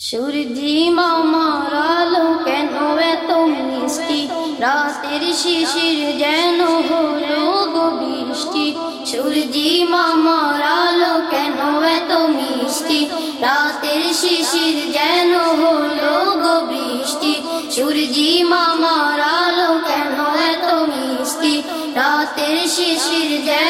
সূর্যি মামার আলো কেন এত মিষ্টি? রাতের শিশির যেন হলো গো বৃষ্টি। সূর্যি মামার আলো কেন এত মিষ্টি? রাতের শিশির যেন হলো গো বৃষ্টি। সূর্যি মামার আলো কেন এত মিষ্টি? রাতের শিশির যেন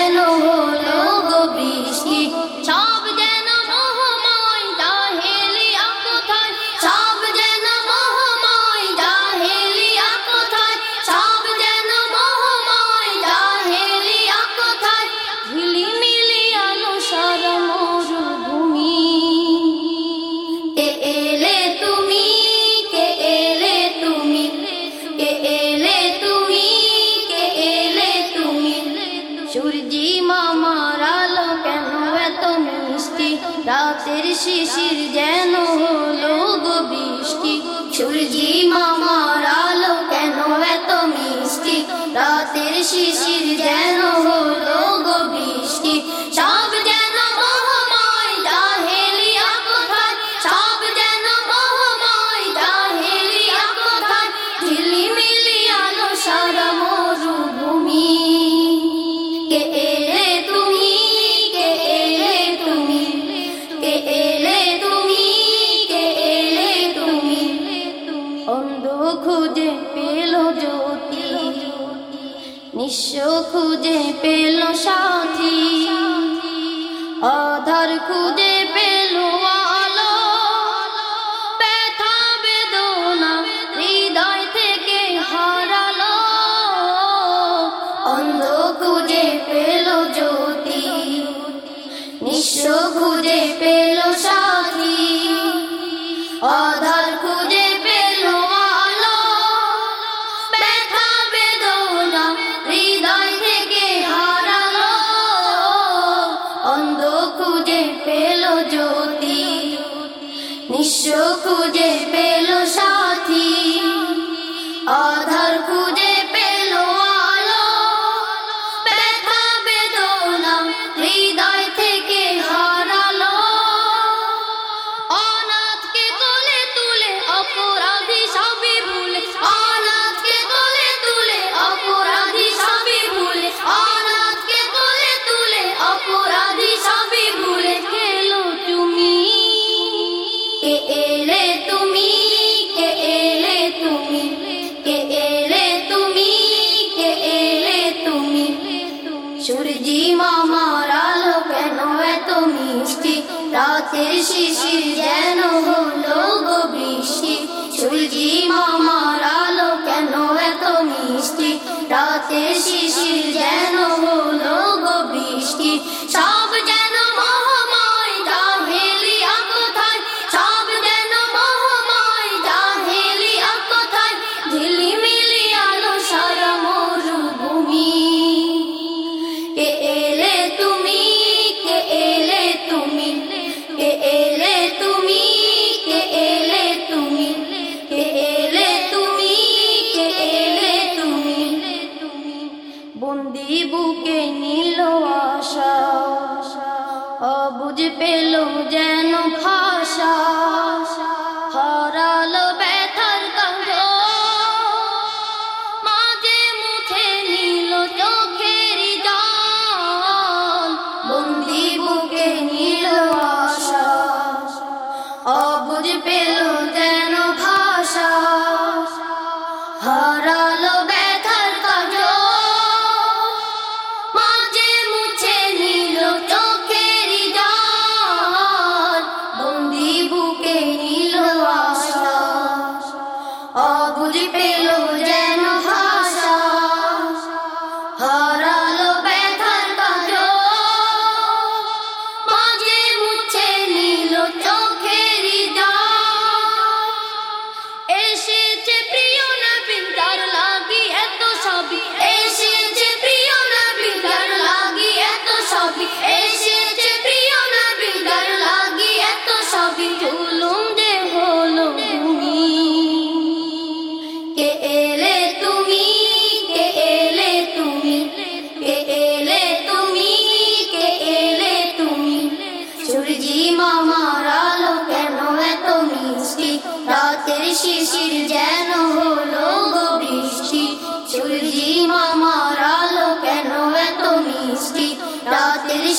সূর্যি মামার আলো কেন এত মিষ্টি? রাতের শিশির যেন হলো বৃষ্টি। সূর্যি মামার আলো কেন এত মিষ্টি? রাতের শিশির যেন হলো বৃষ্টি। খুঁজে পেল সাথী। আধার খুঁজে পেল আলো। ব্যথা, বেদনা হৃদয় থেকে হারালো। অন্ধ খুঁজে পেল জ্যোতি। নিঃস্ব খুঁজে পেল সাথী। খুঁজে পেল সাথী সূর্যি মামার আলো কেন এত মিষ্টি? রাতের শিশির যেন হলো গো বৃষ্টি। সূর্যি মামার আলো কেন এত মিষ্টি? রাতের শিশির বন্দি বুকে নীল আশা। অবুঝ পেল যেন ভাষা। হারালো ব্যথার কাজ মাঝে মুখে নীল চোখের জল। বন্দি বুকে নীল আশা। অবুঝ পেল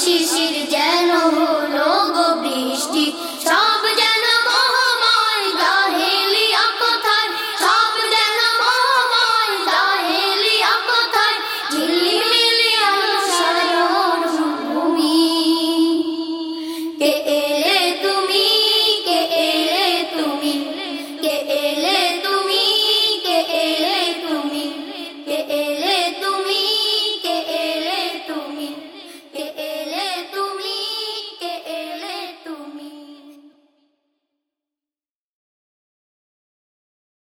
she's she the dead.